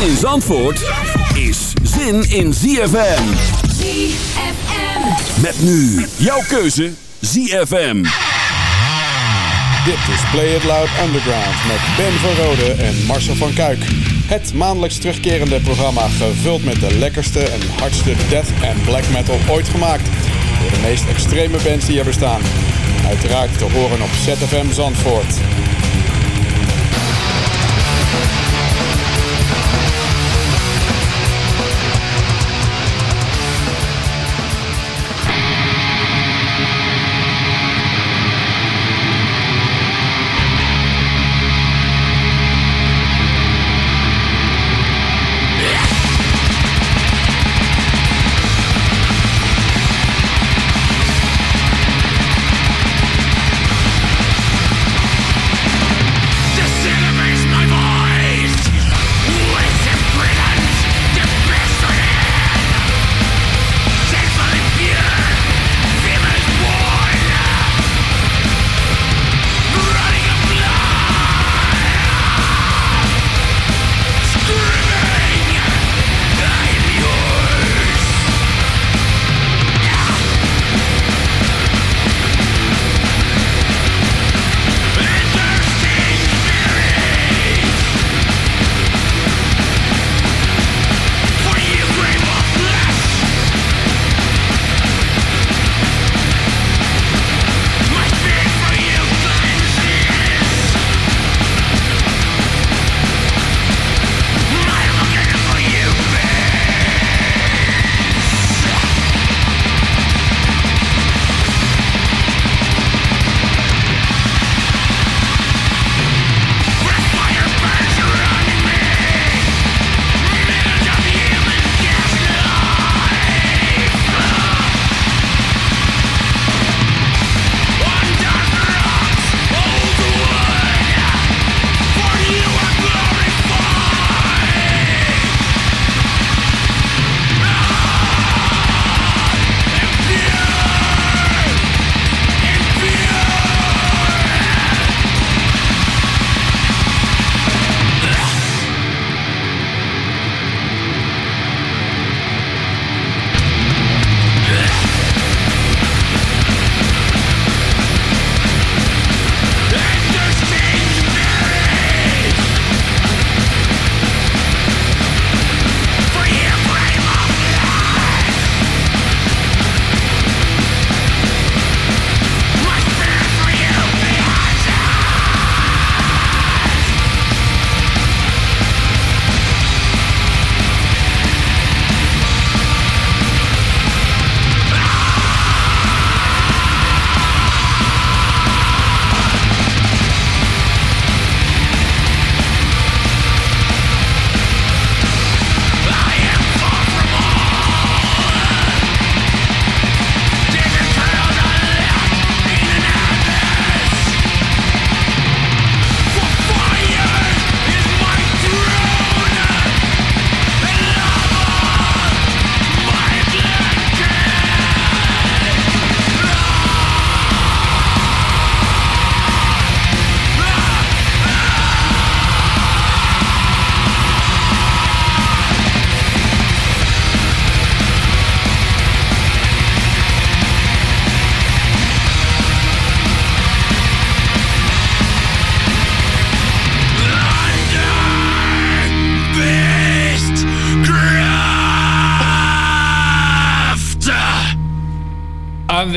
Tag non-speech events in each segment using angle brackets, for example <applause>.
Zin in Zandvoort is zin in ZFM. ZFM. Met nu jouw keuze ZFM. Dit is Play It Loud Underground met Ben van Rode en Marcel van Kuik. Het maandelijks terugkerende programma gevuld met de lekkerste en hardste death en black metal ooit gemaakt. Door de meest extreme bands die er bestaan. Uiteraard te horen op ZFM Zandvoort.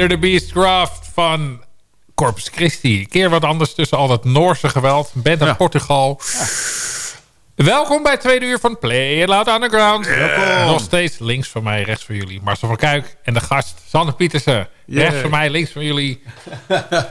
Under the Beastcraft van Corpus Christi. Een keer wat anders tussen al dat Noorse geweld. Band uit Portugal. Welkom bij het tweede uur van Play It Loud Underground. Nog steeds links van mij, rechts van jullie. Marcel van Kuik en de gast Sander Pietersen. Rechts van mij, links van jullie.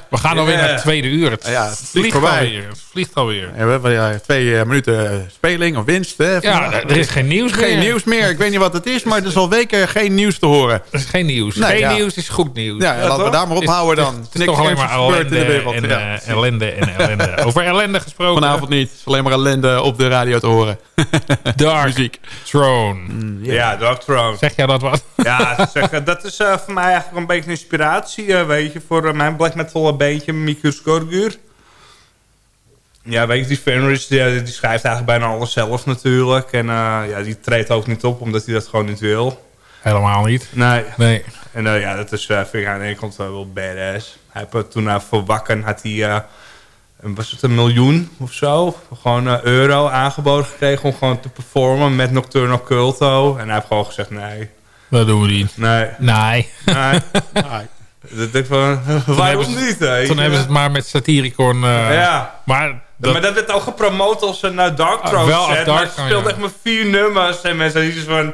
We gaan alweer naar het tweede uur. Het, Ja, het vliegt voorbij. alweer. Het vliegt alweer. Ja, we hebben ja, twee eh, minuten speling of winst. Hè, Ja, er is geen nieuws geen meer. nieuws meer. Ik weet niet wat het is, maar er is al weken geen nieuws te horen. Er is geen nieuws. Nee, geen ja. nieuws is goed nieuws. Ja, laten we daar maar op Het is- houden het dan. is- Het is Niks toch alleen maar gebeurt in de ellende wereld. en Ja, eh, ellende en ellende. <laughs> Over ellende gesproken. Vanavond niet. Het is alleen maar ellende op de radio te horen. <laughs> Dark Muziek. Throne. Ja, Dark Throne. Zeg jij dat wat? <laughs> Ja, zeg, dat is eh, voor mij eigenlijk een beetje een inspiratie, eh, weet je, voor eh, mijn black metal eh, beentje, Mikus Gorgur. Ja, weet je, die Fenris die, die schrijft eigenlijk bijna alles zelf natuurlijk. En eh, ja, die treedt ook niet op, omdat hij dat gewoon niet wil. Helemaal niet. Nee. Nee. En ja, dat is, uh, vind ik aan de ene kant wel badass. Hij heeft, toen hij voor Wakken had hij, een- was het een miljoen of zo? Gewoon eh, euro aangeboden gekregen om gewoon te performen met Nocturnal Culto. En hij heeft gewoon gezegd nee. Dat doen we niet. Nee, Nee. nee. Dat denk ik van, <laughs> waarom hebben ze- niet? hè? Toen hebben ze het maar met Satiricon... eh, Ja. Maar dat, maar dat werd ook gepromoot als een uh, Dark Ah, Throne wel als set. Dark maar speelde ja. echt maar vier nummers. En mensen iets van,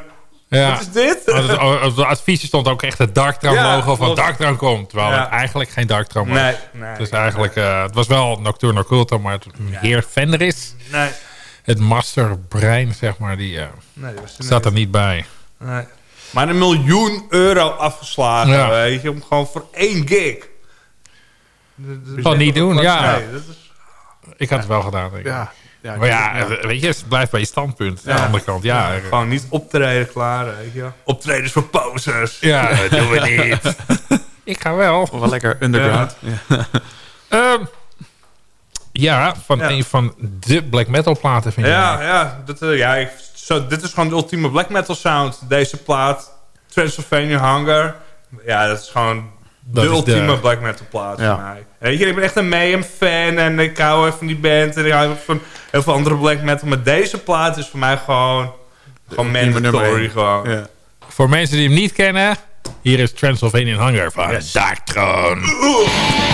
ja. wat is dit? Op het adviesje stond ook echt het Darkthrone Ja, logo van. Darkthrone komt. Terwijl Ja. het eigenlijk geen Darkthrone was. Nee, nee. Dus eigenlijk, eh, het was wel Nocturno Culto, maar het heer Fenris, Nee, het masterbrein, zeg maar, die eh, nee, die was er staat er niet. bij. Nee. Maar een miljoen euro afgeslagen, Ja. weet je, om gewoon voor één gig. Zal niet doen, ja. Nee, dat is, Ik had het wel gedaan, denk ik. Ja. Ja, Maar ja, eh, weet je, het blijft bij je standpunt. Aan de andere kant, ja. gewoon niet optreden klaar, weet je. Optredens voor posers. Ja, dat doen we niet. ik ga wel. Wel lekker underground. Ja. <laughs> Ehm, ja, van Ja. een van de black metal platen vind je. Ja, ja, dat, eh, ja ik, zo, dit is gewoon de ultieme black metal sound. Deze plaat, Transylvania Hunger. Ja, dat is gewoon de ultieme black metal plaat Ja. voor mij. Weet je, ik ben echt een Mayhem fan en ik hou even van die band. En ik hou van heel veel andere black metal. Maar deze plaat is voor mij gewoon, gewoon mandatory gewoon. Ja. Voor mensen die hem niet kennen, hier is Transylvanian Hunger van Darkthrone. Hunger,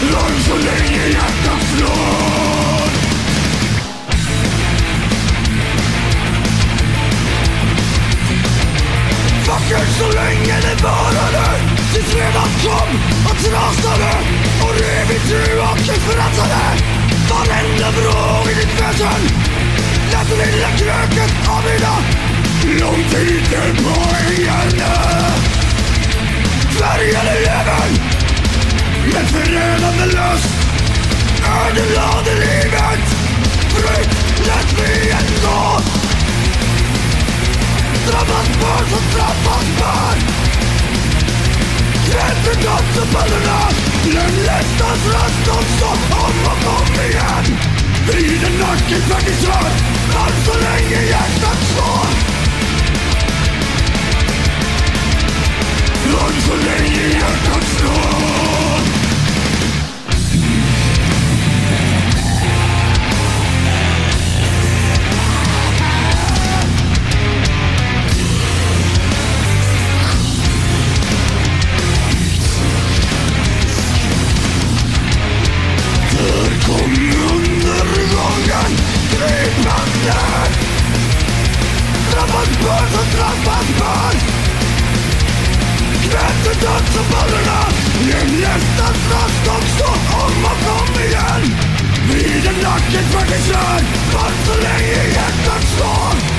Där så länge hjärtat slår. Larm så länge den det varade Tills redan kom och trasade Och rev itu och förrassade Varenda vrå i ditt väsen? Lät det lilla kröket avlida Lång tid på hängarna Färgade levern Med förödande lust? Ödelade livet. Frykt lät vi ändå dramat barn som drabbas barn Inte nåt som faller av Den lättas röst de sa om och om igen I den nacken svart i svart gripande Drabbas barn som drabbas barn Kvätter dödsfallerna Lemlästas rast också om och om igen Vrider nacken för din kör Var så länge hjärtat slår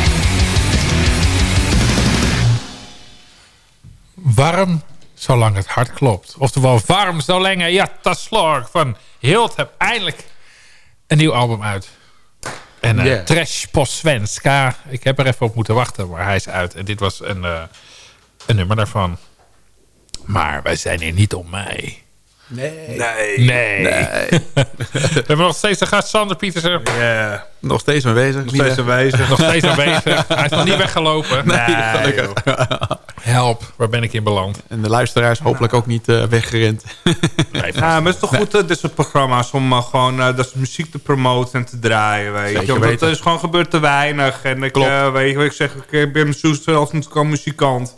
Warm zolang het hart klopt. Oftewel, warm zolang ja, dat slår van Hilt heeft eindelijk een nieuw album uit. En eh Yeah. Trash på svenska. Ik heb er even op moeten wachten, maar hij is uit. En dit was een, eh, een nummer daarvan. Maar wij zijn hier niet om mij. Nee. Nee. We hebben nog steeds de gast Sander Pietersen. Ja, Nog steeds mee bezig. nog steeds aanwezig. Nog steeds aanwezig. <laughs> Hij is nog niet weggelopen. Nee, gelukkig. Help, waar ben ik in beland? En de luisteraars hopelijk ook niet eh, weggerend. <laughs> Nee, Ja, maar het is toch goed, eh, dit soort programma's, om eh, gewoon eh, dat soort muziek te promoten en te draaien, weet je. Want het is gewoon gebeurt te weinig. En ik, Klopt. weet je wat ik zeg, ik ben Soester als natuurlijk muzikant.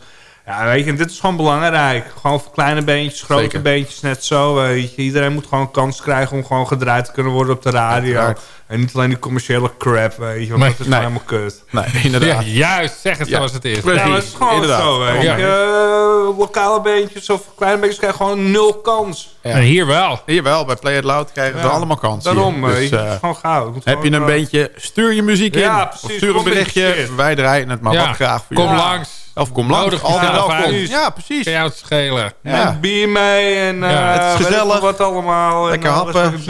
Ja, weet je, en dit is gewoon belangrijk. Gewoon voor kleine beentjes, grote Zeker. beentjes, net zo, weet je. Iedereen moet gewoon een kans krijgen om gewoon gedraaid te kunnen worden op de radio. Uiteraard. En niet alleen die commerciële crap, weet je. Want Nee. dat is Nee. gewoon helemaal kut. Nee, Ja, inderdaad. juist, zeg het Ja. zoals het is. Precies. Ja, het is gewoon Inderdaad. zo, weet je. Ja. Eh, lokale beentjes of kleine beentjes krijgen gewoon nul kans. Ja. En hier wel. Hier wel, bij Play It Loud krijgen ze allemaal kansen. Daarom, weet je. Dus, het eh, is gewoon gauw. Heb je een eh, beentje, stuur je muziek in. Ja, of precies. stuur een Kom berichtje. Wij draaien het maar Ja. wat graag voor Kom jullie. langs. Of kom langs. Nodig Altijd welkom. uit. Ja, precies. Het schelen. Ja. Met bier mee en eh Ja, het is ik gezellig. wat allemaal. Lekker en happen.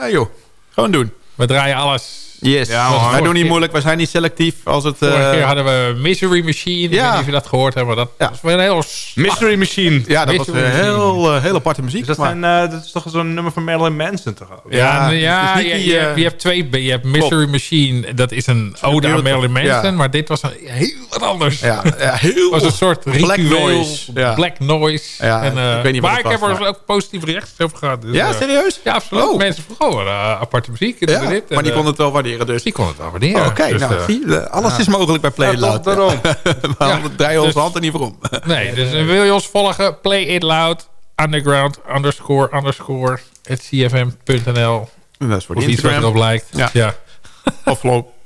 Ja joh, gewoon doen. We draaien alles. Yes. Ja, wij doen niet moeilijk, wij zijn niet selectief. Als het, Vorige eh, keer hadden we Misery Machine. Ik Ja. weet niet of je dat gehoord hebt, maar dat Ja. was wel een heel... Mystery Machine. ja, dat was Mystery eh, heel, eh, heel aparte muziek. Dus dat, maar- zijn, eh, dat is toch zo'n nummer van Marilyn Manson toch ook? Ja, Ja, ja, niet je, je, hebt, je hebt twee. Je hebt Mystery Machine. Dat is een ode aan. Marilyn Manson. Ja. Maar dit was een, heel wat anders. ja, ja, heel Het was een soort Black noise. Ja. Black noise. Ja, en, ik weet niet maar ik heb er ook positieve reacties over gehad. Dus, Ja, serieus? Ja, absoluut. Oh. Mensen vroegen, oh, uh, aparte muziek. maar die konden het wel waarderen dus. die kon het wel waarderen. Oké, Dus, nou, eh, zie, je, alles is mogelijk bij Play Ja, It Loud. daarom. <laughs> Maar we draaien onze Dus- handen niet voor om. <laughs> Nee, dus eh, wil je ons volgen? Play it loud. Underground underscore underscore at cfm.nl. Dat is voor Of iets wat erop lijkt. Ja. ja. <laughs> Of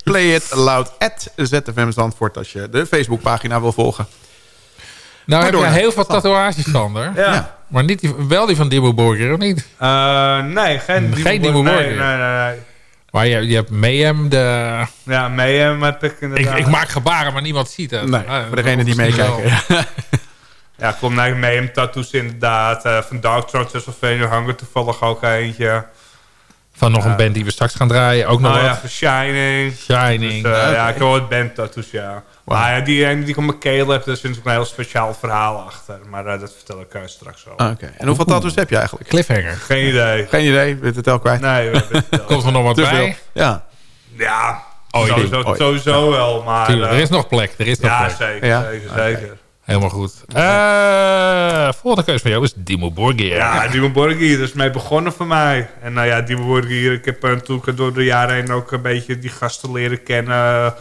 Play It Loud at ZFM Zandvoort als je de Facebookpagina wil volgen. Nou heb je heel veel tatoeages, Sander. Ja. Maar niet die, wel die van Dimmu Borgir, of niet? Eh, nee, geen Geen Nee, Borgir. nee, nee, nee. Maar je, je hebt Mayhem, de... Ja, Mayhem heb ik inderdaad. ik maak gebaren, maar niemand ziet het. Nee, Ah, voor degenen die meekijken. Ja. <laughs> Ja, ik kom naar Mayhem tattoos inderdaad. Eh, van Dark Throne Transylvania hangen toevallig ook eentje. Van nog een band die we straks gaan draaien. Ook nog Nou ja, Shining. Shining. Dus, eh, Ja, ik heb wel wat bandtattoos, ja. Maar ja, die ene die ik op mijn keel heb, daar zit ook een heel speciaal verhaal achter. Maar eh, dat vertel ik eh, straks wel. Ah, Oké. En hoeveel tattoos heb je eigenlijk? Cliffhanger. Geen idee. Geen idee, weet het al kwijt. Nee, we weten het wel. <laughs> Komt er nog wat Te bij? veel. Ja. Ja, Ooit. sowieso, Ooit. sowieso wel. Maar, Tuurlijk, er eh, is nog plek. Er is nog ja, plek. zeker, Ja? zeker, zeker. Helemaal goed. Eh, volgende keuze van jou is Dimo Borgir. Ja, Dimo Borgir, dat is mee begonnen voor mij. En nou ja, Dimo Borgir, ik heb eh, natuurlijk door de jaren heen ook een beetje die gasten leren kennen.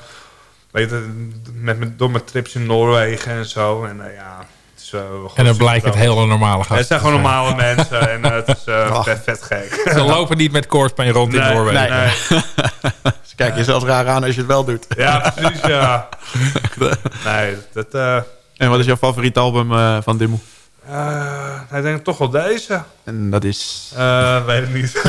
Weet je, met, met, door mijn trips in Noorwegen en zo. En nou ja, het is, eh, gewoon En dan blijkt het hele normale Het gasten. zijn gewoon te zijn. normale mensen en het is eh, vet, vet gek. Ze <laughs> lopen niet met koorspijn rond in Nee, Noorwegen. nee. <laughs> Ze kijken je zelfs raar aan als je het wel doet. Ja, precies, ja. <laughs> Nee, dat... eh En wat is jouw favoriete album eh, van Dimmu? eh, ik denk toch wel deze. En dat is... Eh weet het niet.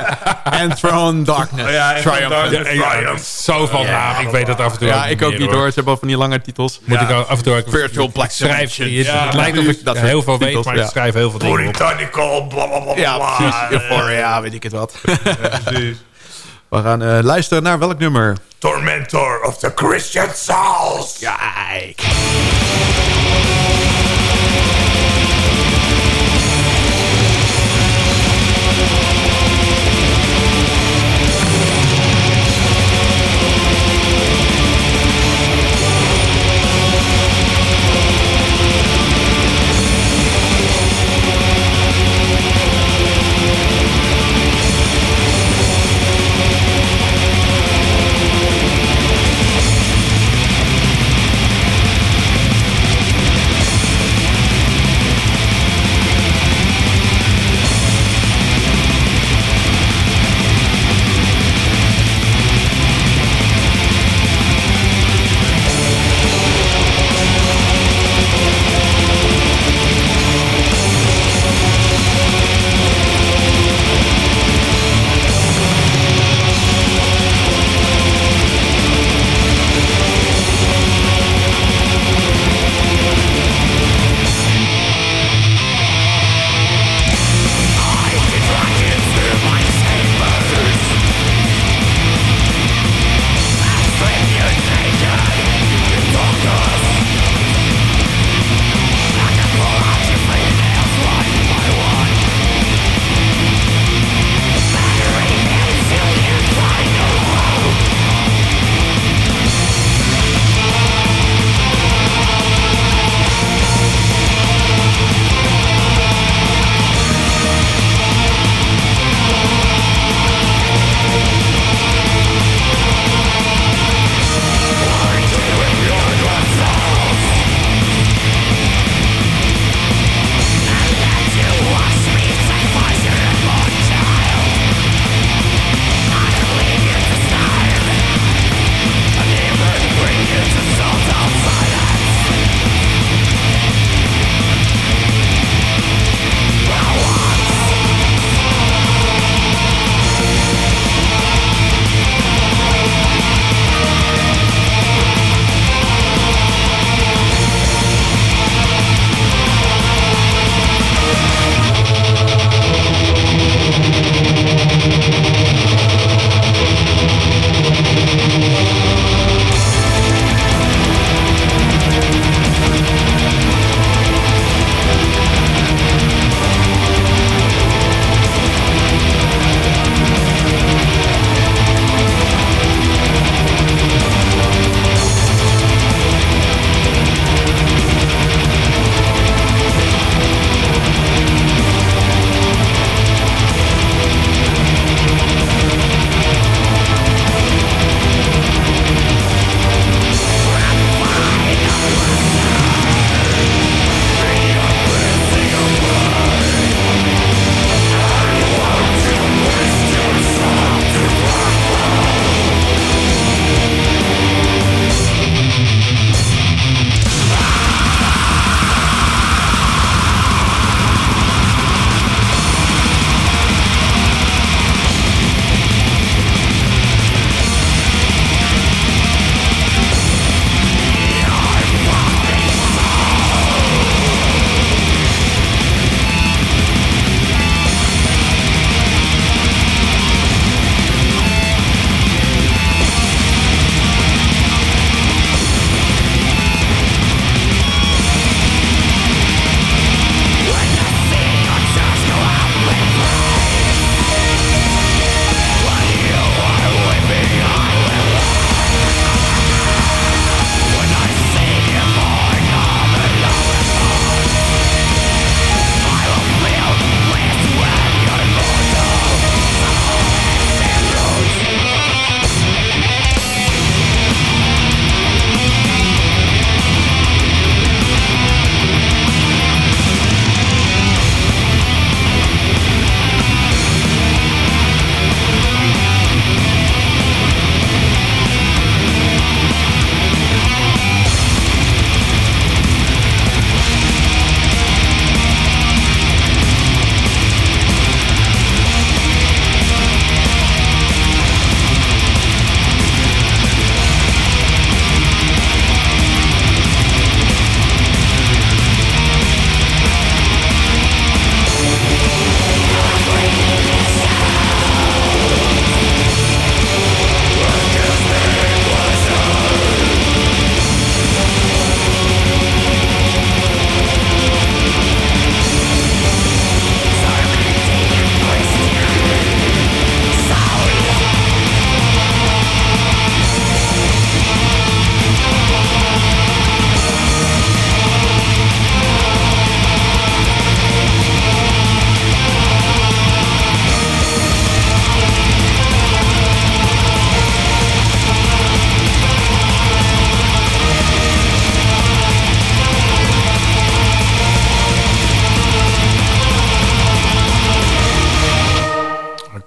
<laughs> Enthroned Darkness. Oh ja, en Triumph. dan- Ja, ja, zoveel naam. Ik weet dat af en toe Ja, ik ook niet hoor. Ze hebben al van die lange titels. Moet Ja. ik af en toe ook Virtual Black schrijf. Het, Ja, het lijkt of ik dat heel veel weet, maar ja. ik schrijf heel veel dingen op. Puritanical, bla bla bla Ja, bla. precies. Euphoria, weet ik het wat. precies. We gaan eh, luisteren naar welk nummer? Tormentor of the Christian Souls. Kijk.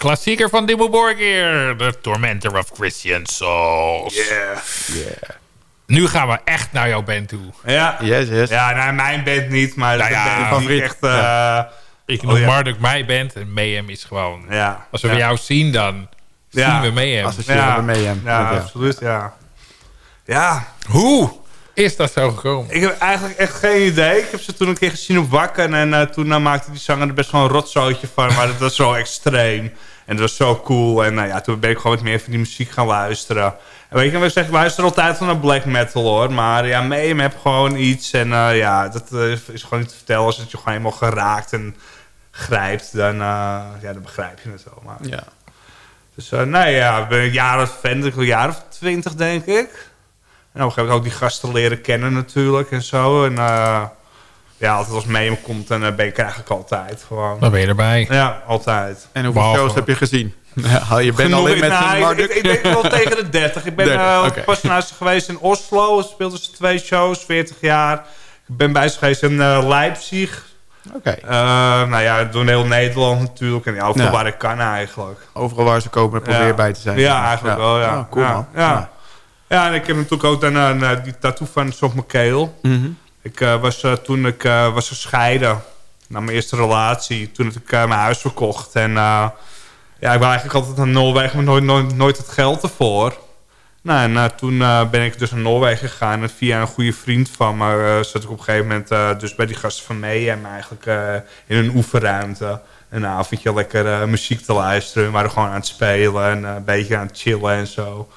Klassieker van Dimmu Borgir. The Tormentor of Christian Souls. Yeah. Nu gaan we echt naar jouw band toe. Ja. Yes, yes. Ja, nou, mijn band niet, maar Nou de ja, band favoriet. ik echt... eh, Ik Oh, noem ja. Marduk mijn band en Mayhem is gewoon... ja. Als we ja. jou zien, dan Ja. zien we Mayhem. Associëren we hem. Ja, Met, ja. absoluut, ja. Ja, Hoe is dat zo gekomen? ik heb eigenlijk echt geen idee. Ik heb ze toen een keer gezien op Wakken. En eh, toen eh, maakte die zanger er best wel een rotzootje van. Maar dat was zo extreem. En dat was zo cool. En nou ja, toen ben ik gewoon wat meer van die muziek gaan luisteren. En weet je wat ik zeg? Ik luister altijd naar black metal hoor. Maar ja, Mayhem heb gewoon iets. En eh, ja, dat eh, is gewoon niet te vertellen. Als het je gewoon helemaal geraakt en grijpt, dan, eh, ja, dan begrijp je het wel. Maar, Ja. dus uh, nou ja, ik ben een jaar of fan, een jaar of twintig denk ik. En op een gegeven moment ook die gasten leren kennen natuurlijk en zo. En ja, altijd als Mayhem komt, dan uh, ben ik er eigenlijk altijd gewoon. Dan ben je erbij. Ja, altijd. En hoeveel Behalve- shows heb je gezien? <laughs> Ja, je bent Genoeg- alleen met nou, een ik, ik, wel tegen de 30. Ik ben 30, eh, oké. pas naar ze geweest in Oslo. Speelden ze twee shows, 40 jaar. Ik ben bij ze geweest in eh, Leipzig. Oké. Eh, nou ja, door heel Nederland natuurlijk. En ja, overal Ja. waar ik kan eigenlijk. Overal waar ze komen, probeer Ja. bij te zijn. Ja, eigenlijk wel, ja. Oh, cool, ja, man. Ja. Ja. en ik heb natuurlijk ook daarna die tattoo van op mijn keel. Mhm. Ik eh, was eh, toen ik eh, was gescheiden. Na mijn eerste relatie. Toen ik mijn huis verkocht. En ja, ik wil eigenlijk altijd naar Noorwegen, maar nooit, nooit, nooit het geld ervoor. Nou, en toen ben ik dus naar Noorwegen gegaan. En via een goede vriend van me zat ik op een gegeven moment dus bij die gasten van mee. En eigenlijk in een oefenruimte. Een avondje lekker muziek te luisteren. We waren gewoon aan het spelen en een beetje aan het chillen en zo.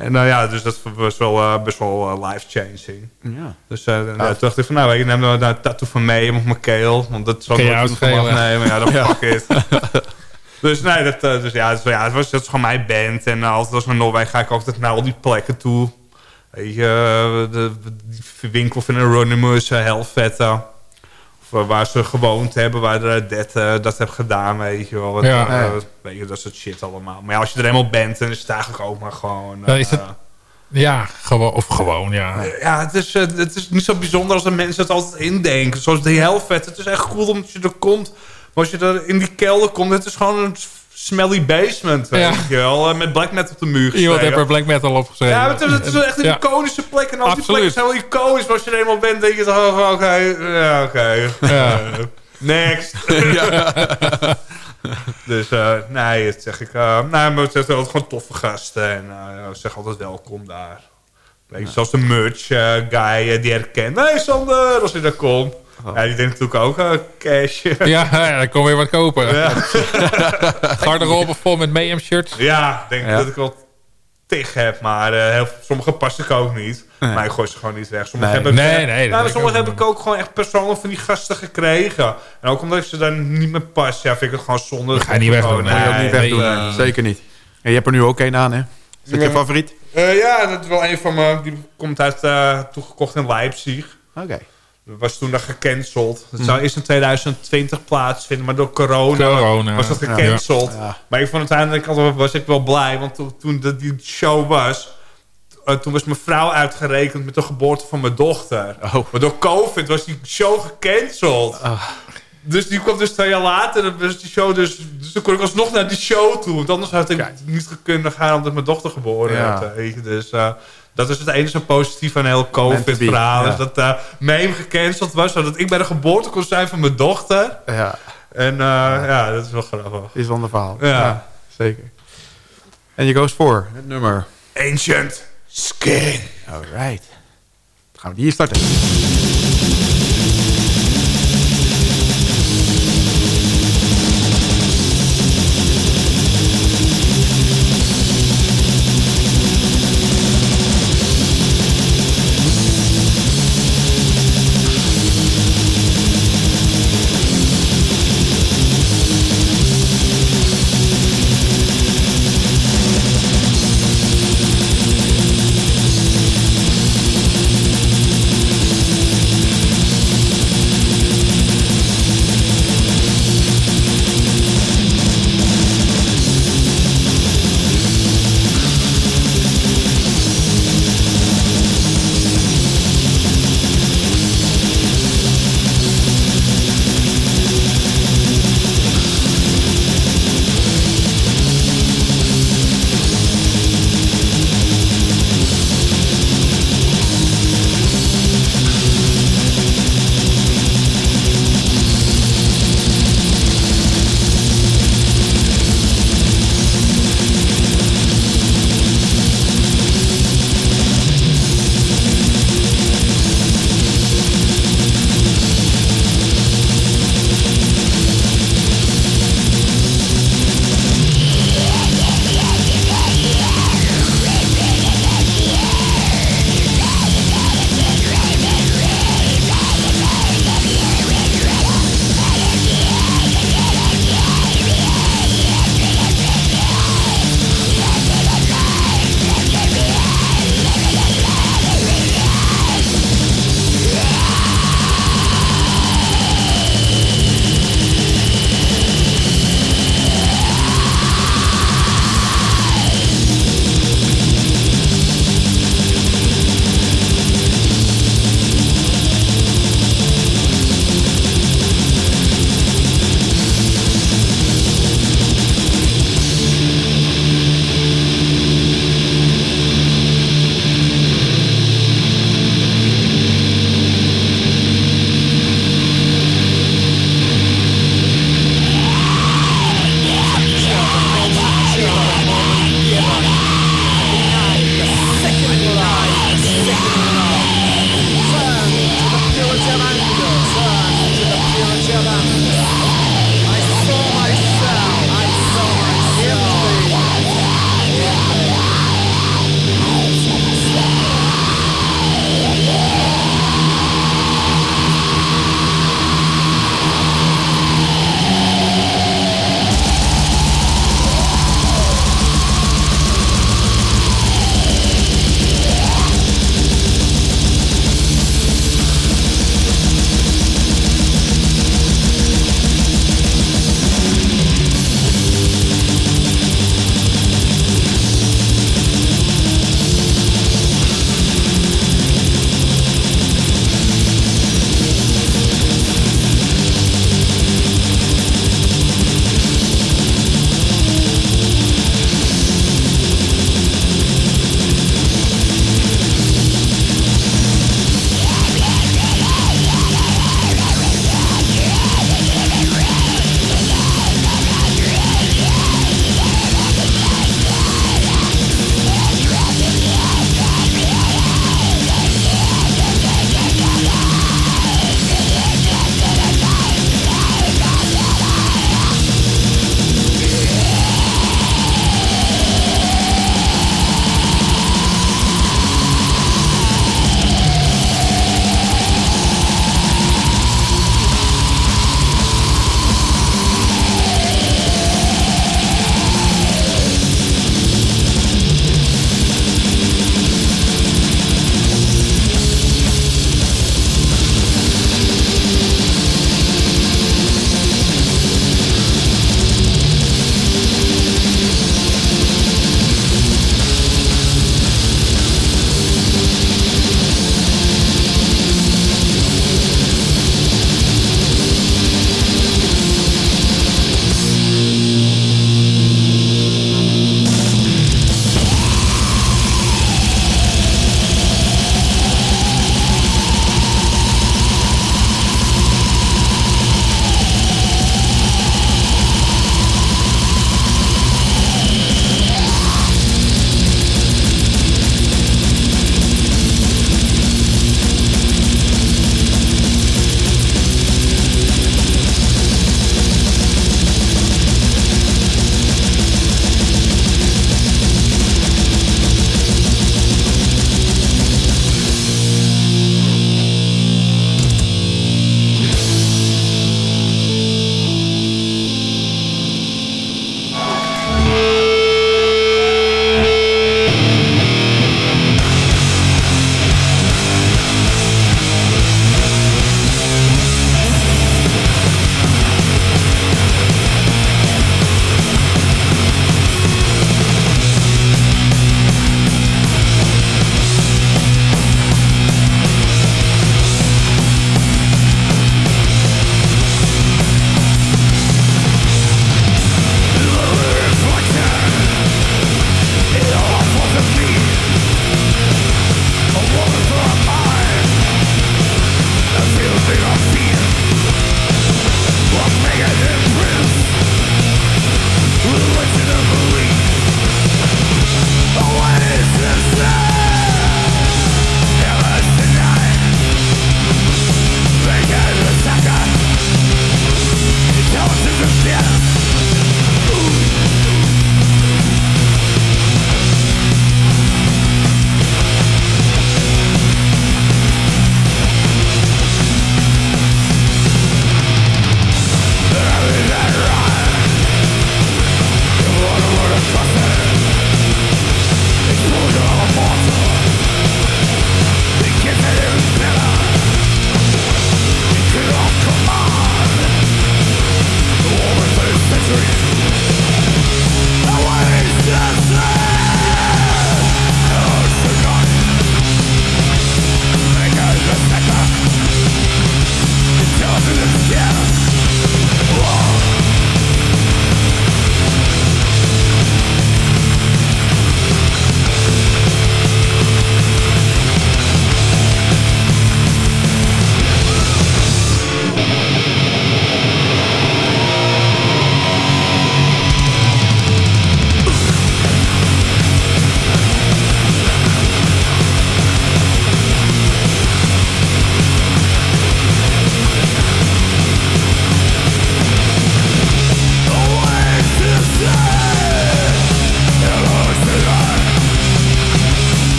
En nou ja, dus dat was wel eh, best wel eh, life-changing. Ja. Dus toen dacht ik van, nou, weet je, neem nou een tattoo van mee op mijn keel. Want dat je nooit iemand van afnemen. Ja, dan fuck it. dus nee, dat, dus, ja, dus, ja, het was, dat is gewoon mijn band. En altijd als ik naar Noorwegen ga ik altijd naar al die plekken toe. Weet je, de, die winkel van Anonymous, Helvetta. Eh, waar ze gewoond hebben, waar de dat, eh, dat heb gedaan, weet je wel. Wat, Ja. eh, Ja. weet je, dat soort shit allemaal. Maar ja, als je er eenmaal bent, dan is het eigenlijk ook maar gewoon... Is het- eh, Ja, gewoon, of gewoon, ja. ja, het is, eh, het is niet zo bijzonder als de mensen het altijd indenken. Zoals de Helvet. Het is echt cool omdat je er komt. Maar als je er in die kelder komt, het is gewoon een smelly basement. Weet Ja. je wel. eh, Met black metal op de muur Iemand heeft er black metal opgeschreven. Ja, maar het is, is echt een Ja. iconische plek. En al die plekken zijn wel iconisch. Maar als je er eenmaal bent, denk je toch, oh, oké, ja, oké. Ja. <laughs> Eh, next. <laughs> <laughs> dus eh, nee, dat zeg ik. nee, maar het zijn altijd gewoon toffe gasten. En eh zeg altijd welkom daar. Weet je, Zoals de merch eh, guy eh, die herkent. Hey, Sander, als je daar komt. Ja, die denkt natuurlijk ook eh, cash. <laughs> Ja, ja, dan kom je weer wat kopen. Ja. <laughs> Garderobe vol met Mayhem shirts. Ja, ik denk Ja. dat ik wel tig heb, maar eh, heel, sommige passen ik ook niet. Maar ik gooi ze gewoon niet weg. Sommige Nee. heb ik, Nee, nee, dat nou, sommige ook heb ik ook gewoon echt persoonlijk van die gasten gekregen. En ook omdat ik ze dan niet meer pas, ja, vind ik het gewoon zonde. Ga je niet wegdoen, Oh, nee. Moet je ook niet nee, wegdoen. nee. Zeker niet. En je hebt er nu ook één aan, hè? Is dat je favoriet? Eh, ja, dat is wel een van mijn... Die komt uit, eh toegekocht in Leipzig. Oké. Dat was toen dat gecanceld. Dat zou eerst in 2020 plaatsvinden, maar door corona, Corona, was dat gecanceld. Ja. Maar ik vond het uiteindelijk was ik wel blij, want toen, toen dat die show was, eh, toen was mijn vrouw uitgerekend met de geboorte van mijn dochter. Oh. Maar door COVID was die show gecanceld. Dus die kwam dus twee jaar later. en was die show dus, dus dan kon ik alsnog naar die show toe. Want anders had ik niet kunnen gaan omdat mijn dochter geboren Ja. werd. weet je. Dus eh, dat is het enige positief van heel COVID-verhaal. Is ja. dat uh, meme gecanceld was. Zodat ik bij de geboorte kon zijn van mijn dochter. Ja, En eh, ja, dat is wel grappig. bijzonder verhaal. Ja. zeker. En je goes voor het nummer. Ancient Skin. Alright. Dan gaan we die hier starten.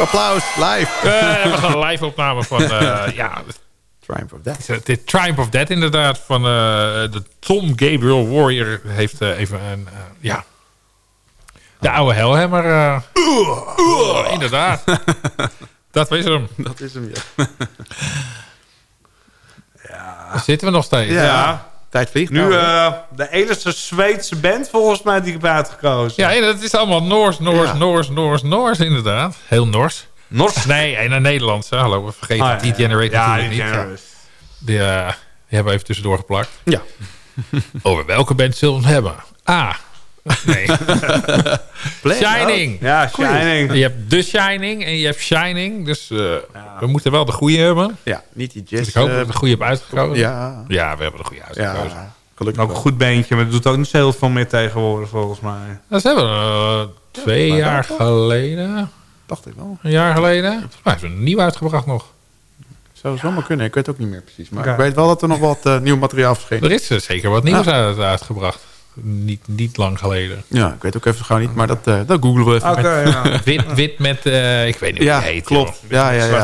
Applaus, live. Eh, we gaan een live opname van... eh, <laughs> ja, Triumph of Death. dit- Triumph of Death inderdaad. Van eh, de Tom Gabriel Warrior heeft eh, even een... eh, ja... De oude Hellhammer. eh Oeh, inderdaad. <laughs> Dat was hem. Dat is hem, ja. Daar zitten we nog steeds. Ja. Ja. Tijd vliegt. Nu nou, eh, de enige Zweedse band volgens mij die ik heb uitgekozen. Ja, en dat is allemaal Noors, Noors, Ja. Noors, Noors, Noors inderdaad. Heel Nors. Nors. Nee, en een Nederlandse. Hallo, we vergeten Ah, ja, die ja. Generate Ja, die niet. Die, eh, die hebben we even tussendoor geplakt. Ja. Over welke band zullen we het hebben? Ah, nee. <laughs> Shining. Ja, Shining. Je hebt The Shining en je hebt Shining. Dus eh, we moeten wel de goede hebben. Ja, niet die Dus jazz. ik hoop eh, dat we de goede hebben uitgekozen. ja, Ja, we hebben de goede uitgekozen. ja, gelukkig Ook een goed beentje, maar dat doet ook niet zo heel veel meer tegenwoordig volgens mij. Dat hebben we eh, twee jaar geleden. Dacht ik wel. Een jaar geleden. Mij hebben we een nieuw uitgebracht nog. Zou zomaar kunnen. Ik weet het ook niet meer precies. Maar ik weet wel dat er nog wat eh, nieuw materiaal verscheen. Er is er zeker wat nieuws uit, uitgebracht. Niet, niet lang geleden. Ja, ik weet ook even gauw niet. Maar dat, eh dat googelen we even. Oké, ja. <laughs> Wit, wit met, eh, ik weet niet hoe het heet. klopt. joh. Ja, ja, ja. We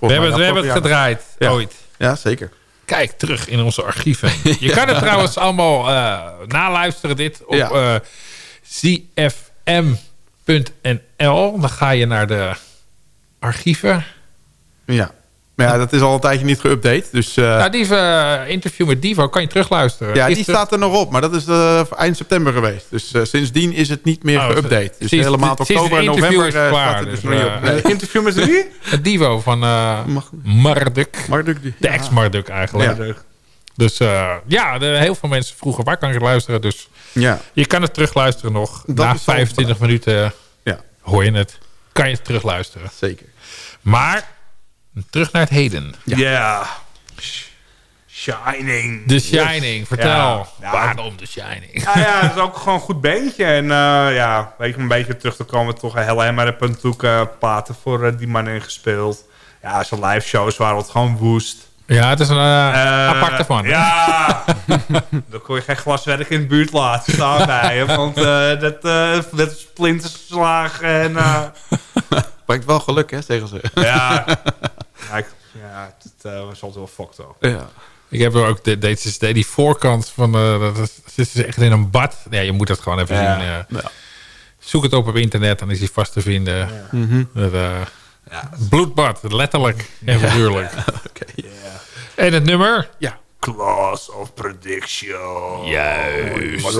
hebben, het- we hebben het gedraaid, Ja. ooit. Ja, zeker. Kijk terug in onze archieven. <laughs> Je kan het trouwens allemaal eh, naluisteren dit op Ja. eh, zfm.nl. Dan ga je naar de archieven. Ja. Maar ja, dat is al een tijdje niet geüpdate. Dus eh, Nou, die eh, interview met Divo kan je terugluisteren. ja, die staat er nog op. Maar dat is eh, eind september geweest. Dus eh, sindsdien is het niet meer Oh, geüpdate. Dus sinds- de hele maand sinds oktober en het november is eh, klaar, staat het dus nog niet op. Nee. Een interview met wie? <laughs> Het Divo van eh Marduk. Marduk die- De ja. ex-Marduk eigenlijk. Ja. Dus eh, ja, de, heel veel mensen vroegen waar kan ik luisteren. Dus Ja, je kan het terugluisteren nog. Dat Na is wel 25 minuten ja, hoor je het. Kan je het terugluisteren. zeker. Maar terug naar het heden. Ja. Sh- Shining. The Shining, vertel. Ja. Waarom The Shining? Ja, ja, het is ook gewoon een goed beentje. En eh, ja, weet je, om een beetje terug te komen, toch heel Hammer heb natuurlijk eh, platen voor eh, die man ingespeeld. Ja, zijn live shows waren het gewoon woest. Ja, het is een eh, Eh, aparte van. Ja, <laughs> dan kon je geen glaswerk in de buurt laten staan bij je. Want eh, dat, eh dat splinterslagen en... eh, <laughs> Brengt wel geluk, hè, zeggen ze. ja, <laughs> ja, ik- ja, het eh, was altijd wel fucked up. Ja. Ik heb er ook de, deze, die voorkant van... eh, dat is, zit ze echt in een bad. Ja, je moet dat gewoon even Ja. zien. eh. Ja. Zoek het op op internet, dan is hij vast te vinden. Dat, eh, Bloedbad, letterlijk en figuurlijk. En het nummer? Ja. Class of Prediction. Juist.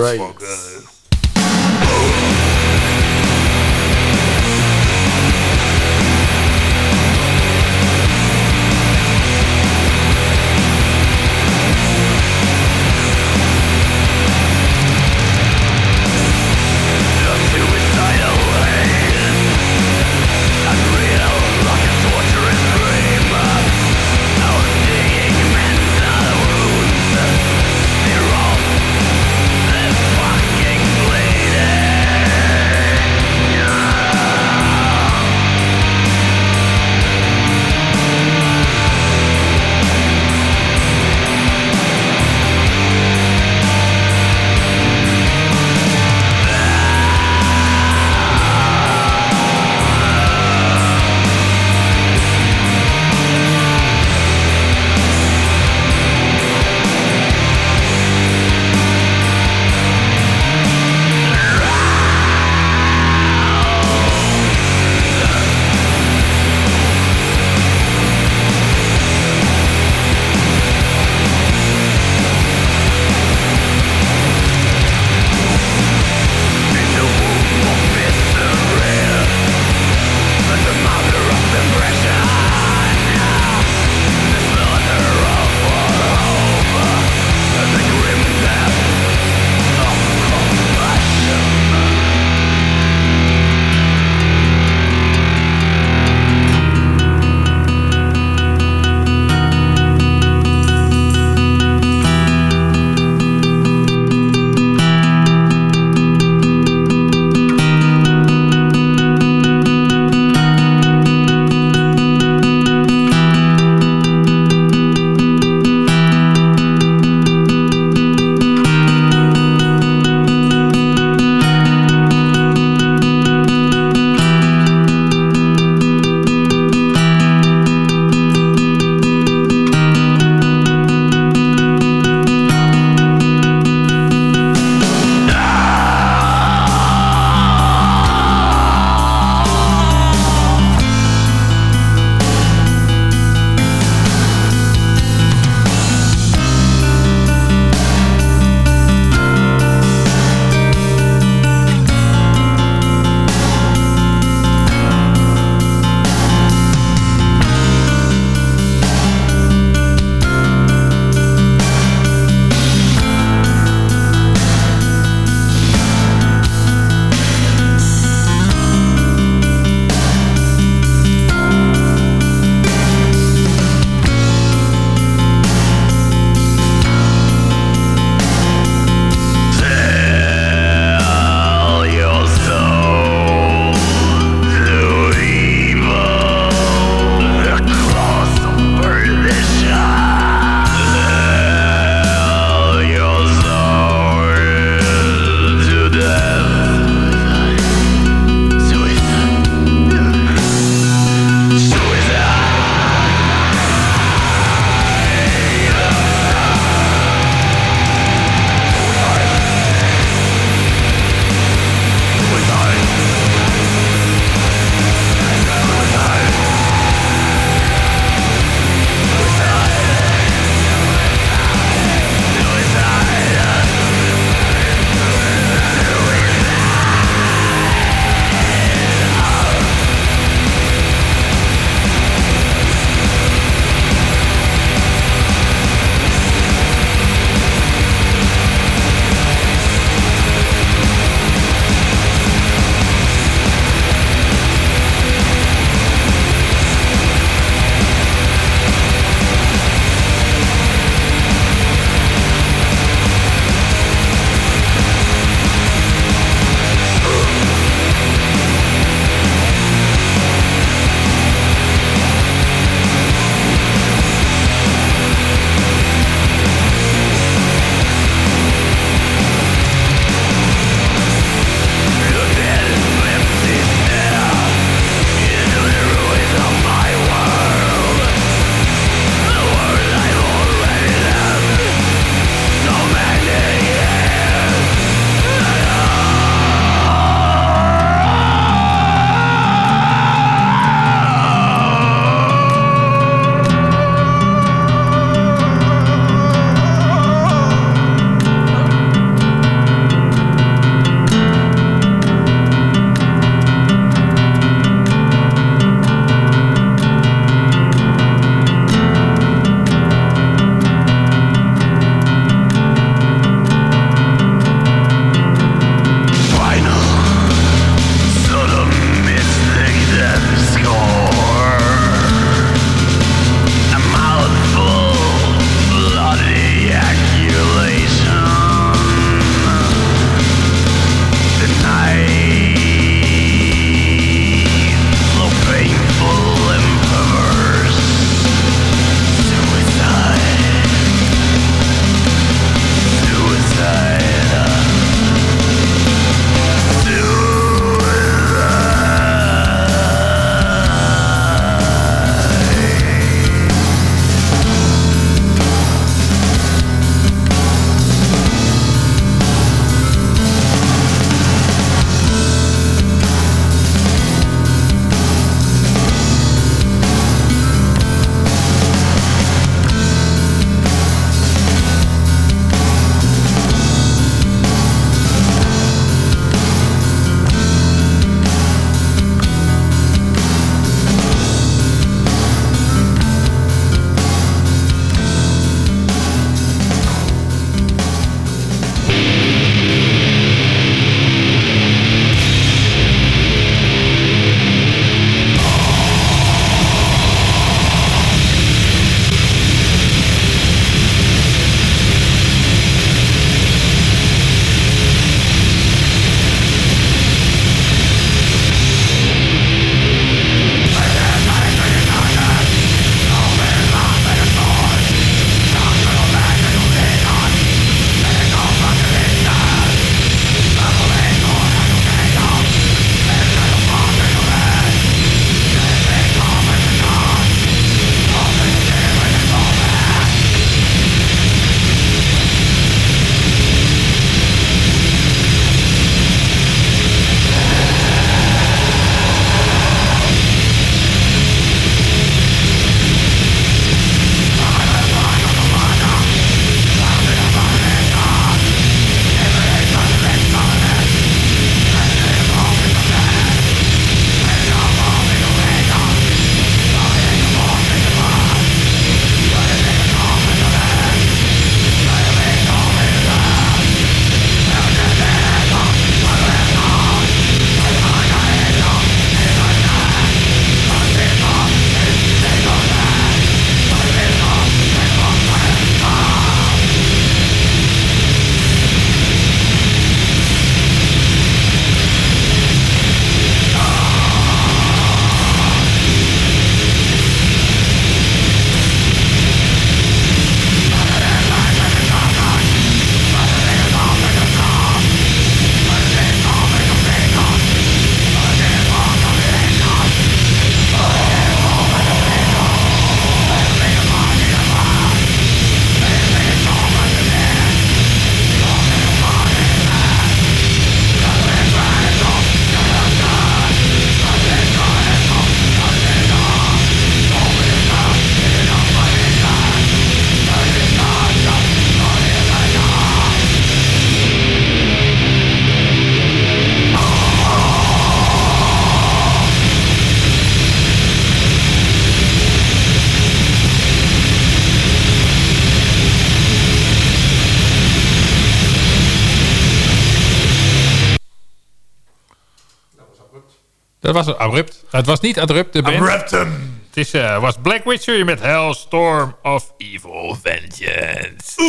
Dat was abrupt. Het was niet abrupt, de band. Abruptum. Het is, eh, was Black Witcher met Hellstorm of Evil Vengeance.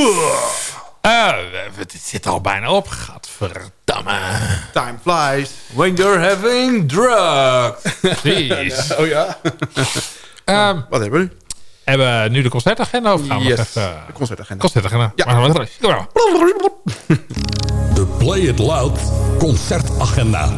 Eh, het zit al bijna op. Gadverdamme. Time flies. When you're having drugs. Precies. <laughs> Oh ja. Ehm, Wat hebben we nu? hebben we nu de concertagenda of gaan we Yes. even... De concertagenda. Concertagenda. Ja. Maar wat- Kom maar. De Play It Loud concertagenda.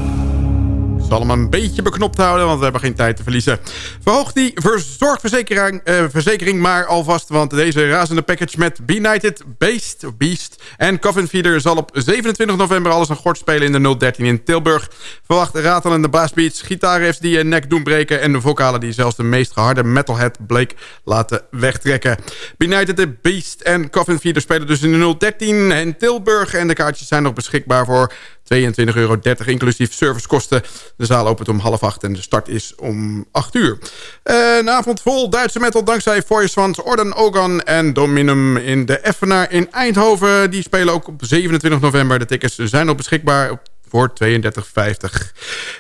Zal hem een beetje beknopt houden, want we hebben geen tijd te verliezen. Verhoog die verzorgverzekering eh, verzekering maar alvast, want deze razende package met Benighted, Beast, Beast en Coffin Feeder zal op 27 november alles een gort spelen in de 013 in Tilburg. Verwacht ratelende bassbeats, gitaarriffs die je nek doen breken en de vocalen die zelfs de meest geharde metalhead bleek laten wegtrekken. The Beast en Coffin Feeder spelen dus in de 013 in Tilburg en de kaartjes zijn nog beschikbaar voor 22,30 euro inclusief servicekosten. De zaal opent om half acht en de start is om 8 uur. Eh, een avond vol Duitse metal dankzij Feuerswans, Orden Ogan en Dominum in de Effenaar in Eindhoven. Die spelen ook op 27 november. De tickets zijn nog beschikbaar voor 32,50.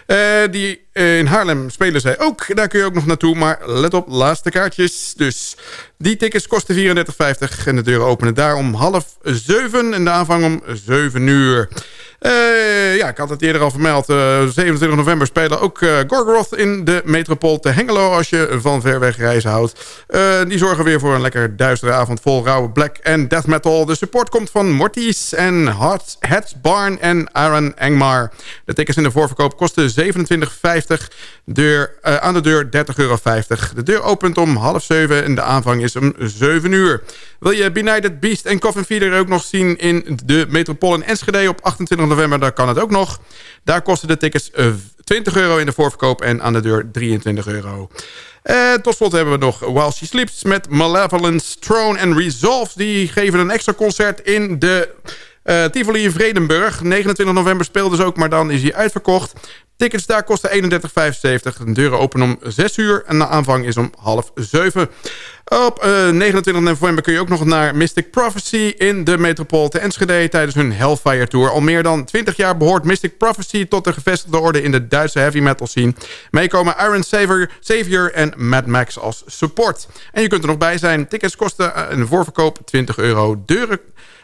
Eh, die eh, in Haarlem spelen zij ook. Daar kun je ook nog naartoe. Maar let op, laatste kaartjes. Dus die tickets kosten 34,50. En de deuren openen daar om half zeven. En de aanvang om 7 uur. Eh, ja, ik had het eerder al vermeld. Eh, 27 november spelen ook eh, Gorgoroth in de metropool te Hengelo... als je van ver weg reizen houdt. Eh, die zorgen weer voor een lekker duistere avond vol rauwe black en death metal. De support komt van Mortis en Hats, Barn en Aaron Engmar. De tickets in de voorverkoop kosten 27,50. Deur, eh, aan de deur 30,50 euro. De deur opent om half zeven en de aanvang is om 7 uur. Wil je Benighted Beast en Coffin Feeder ook nog zien in de metropool in Enschede op 28 november? Dan kan het ook nog. Daar kosten de tickets eh, 20 euro in de voorverkoop en aan de deur 23 euro. Eh, tot slot hebben we nog While She Sleeps met Malevolence, Throne en Resolve. Die geven een extra concert in de eh, Tivoli in Vredenburg. 29 november speelden ze ook, maar dan is hij uitverkocht. Tickets daar kosten 31,75. De deuren openen om 6 uur en de aanvang is om half 7. Op eh, 29 november kun je ook nog naar Mystic Prophecy in de metropool te Enschede tijdens hun Hellfire Tour. Al meer dan 20 jaar behoort Mystic Prophecy tot de gevestigde orde in de Duitse heavy metal scene. Meekomen Iron Savior, Savior en Mad Max als support. En je kunt er nog bij zijn. Tickets kosten eh, een voorverkoop 20 euro. Deuren eh,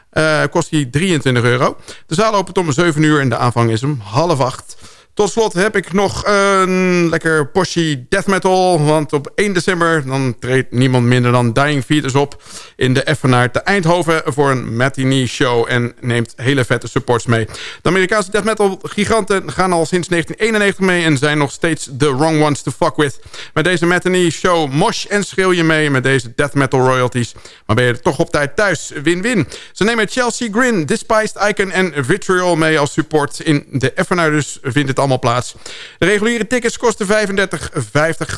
kost die 23 euro. De zaal opent om 7 uur en de aanvang is om half 8. Tot slot heb ik nog een lekker poshy death metal. Want op 1 december dan treedt niemand minder dan Dying Fetus op... in de Effenaar te Eindhoven voor een matinee show... en neemt hele vette supports mee. De Amerikaanse death metal giganten gaan al sinds 1991 mee... en zijn nog steeds the wrong ones to fuck with. Met deze matinee show mosh en schreeuw je mee... met deze death metal royalties. Maar ben je er toch op tijd thuis? Win-win. Ze nemen Chelsea Grin, Despised Icon en Vitriol mee als support... in de Effenaar dus vindt het allemaal plaats. De reguliere tickets kosten 35,50.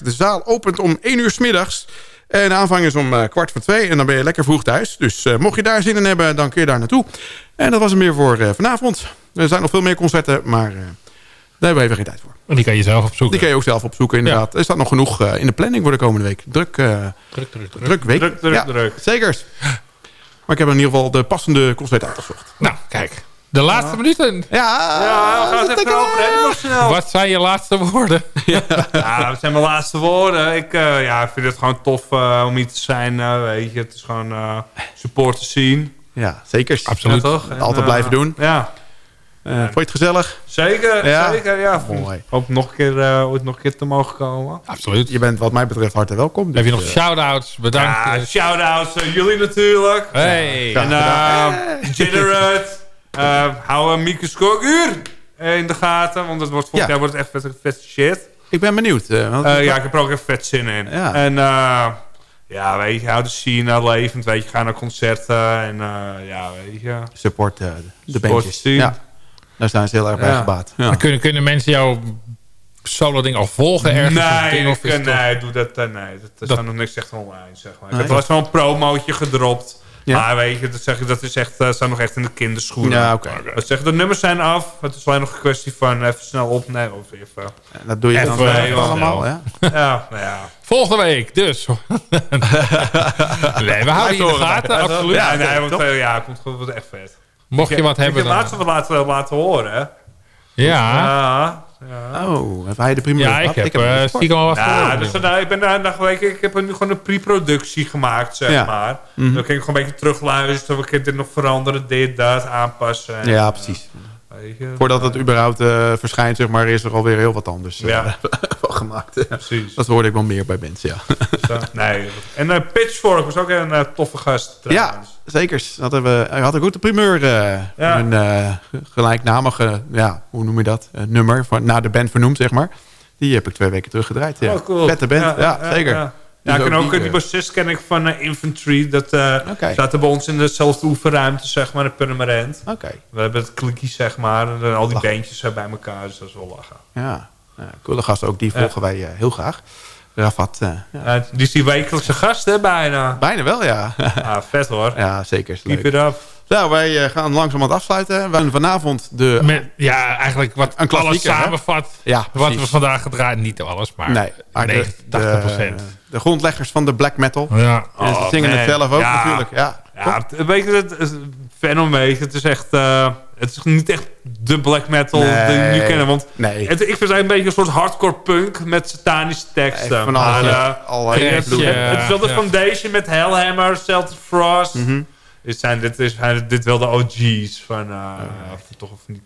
De zaal opent om 1 uur s middags. En de aanvang is om eh, kwart voor twee. En dan ben je lekker vroeg thuis. Dus eh, mocht je daar zin in hebben, dan kun je daar naartoe. En dat was hem weer voor eh, vanavond. Er zijn nog veel meer concerten, maar eh, daar hebben we even geen tijd voor. En die kan je zelf opzoeken. Die kun je ook zelf opzoeken, inderdaad. Er staat nog genoeg eh, in de planning voor de komende week. Druk, eh, Druk, druk, druk. druk week. Druk, druk, Ja, druk. Zeker. Maar ik heb in ieder geval de passende concert uitgezocht. Nou, kijk. De laatste minuten. Ja, Ja, we gaan het even over snel. Wat zijn je laatste woorden? <laughs> Ja, dat zijn mijn laatste woorden. Ik eh, ja, ik vind het gewoon tof eh, om hier te zijn. eh, weet je, het is gewoon eh support te zien. Ja, zeker. Absoluut. Ja, toch? En, Altijd blijven doen. Ja, Eh, vond je het gezellig? zeker. Ja. zeker ja. Mooi. Hoop nog een keer, eh, ooit nog een keer te mogen komen. Absoluut. Je bent wat mij betreft hartelijk welkom. Dus, Heb je nog shout-outs? Bedankt. Ja, shout-outs. jullie natuurlijk. Hey. Ja. En uh. Uh, hou een Mieke Skoguur in de gaten. Want het wordt volgend Ja. jaar wordt het echt vet, vet shit. ik ben benieuwd. eh, want- Eh, ja, ik heb er ook echt vet zin in. Ja. En eh, ja, weet je, hou de scene levend. Weet je, ga naar concerten. En eh, ja, weet je. support eh, de Support bandjes. Ja, daar zijn ze heel erg bij Ja. gebaat. Kunnen, kunnen mensen jouw solo ding al volgen ergens? of Nee, ding, of ik, is eh, nee, doe dat. eh, nee, dat, er Dat- staat nog niks echt online, zeg maar. Ik heb wel eens wel een promootje gedropt. Ja. Maar weet je, dat, zeg ik, dat is echt, eh, staat nog echt in de kinderschoenen. Ja, oké. Zeggen, de nummers zijn af. Het is alleen nog een kwestie van even snel opnemen. Of even, En dat doe je dan Even, eh, eh, allemaal. Ja? ja, nou ja. Volgende week, dus. <laughs> nee, we houden je in de gaten, absoluut. Ja, nee, want, eh, ja, het komt gewoon echt vet. Mocht je wat Ik hebben, heb laatst dan... wat laten, laten horen, Ja, Oh, heeft hij de primeur Ja, ik heb, hem eh, stiekem al wat Ja, dus nou, ik, ben, daar dag week, ik heb nu gewoon een pre-productie gemaakt, zeg Ja. maar. Dan kan ik gewoon een beetje terugluisteren. We kunnen dit nog veranderen, dit, dat, aanpassen. En, Ja, eh, precies. je. Voordat het überhaupt eh, verschijnt, zeg maar, is er alweer heel wat anders eh, <laughs> van gemaakt. Precies. Dat hoorde ik wel meer bij mensen, ja. Zo, nee. En Pitchfork was ook een toffe gast Ja. Zeker. Dat hebben, hij had een goede primeur. eh Ja. Een eh, gelijknamige, ja, hoe noem je dat? Een nummer, van, naar de band vernoemd, zeg maar. Die heb ik twee weken terug gedraaid. Ja. Oh, cool. Vette band, ja, zeker. Ja, Dus ik ken ook die, die, eh, bassist ken ik van eh, Infantry. Dat eh zaten bij ons in dezelfde oefenruimte, zeg maar, Purmerend. Oké, We hebben het klikkie, zeg maar. En al die Lachen. bandjes eh, bij elkaar, dus dat is wel lachen. ja. ja. Coole gasten, ook die volgen wij eh, heel graag. Rafat, ja. Ja, die is die wekelijkse gast, hè, bijna. bijna wel, ja. <laughs> Ah, vet hoor. ja, zeker. is Keep leuk. it up. Nou, wij eh, gaan langzaam aan het afsluiten. We hebben vanavond de... Met, ja, eigenlijk wat Een alles hè? samenvat. Ja, wat we vandaag gedraaid. Niet alles, maar, Nee, maar de, 89 de, de grondleggers van de black metal. Ja. En ze zingen man. het zelf ook Ja. natuurlijk. Ja, Ja, het- weet je, het, het fenomeen, het is echt... eh, het is niet echt de black metal die we nu Nee. kennen. Want Nee. het, ik vind het een beetje een soort hardcore punk met satanische teksten. Van alles, Maar, eh, het, het, het is wel de Ja. Foundation met Hellhammer, Celtic Frost. Mhm. Dit zijn dit, is, zijn dit wel de OG's van, uh, toch van die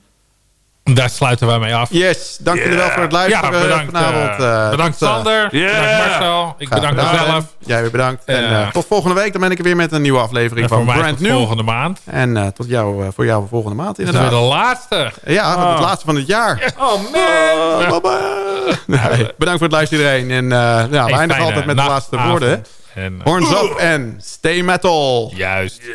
Daar sluiten wij mee af. Yes, dank jullie wel voor het Ja, luisteren bedankt, vanavond. eh, eh, bedankt Sander. Yeah. Bedankt Marcel. Ik graag bedank gedaan. mezelf. Jij weer bedankt. En eh, tot volgende week. Dan ben ik er weer met een nieuwe aflevering van Brand New. volgende maand. En eh, tot jou, voor jou volgende maand Dit is weer inderdaad. de laatste. Ja, Ah. het laatste van het jaar. <laughs> Oh man! Oh, baba. Nee, bedankt voor het luisteren iedereen. En eh, ja, we eindigen altijd met de laatste avond. woorden. En, Horns up en stay metal. Juist. Lay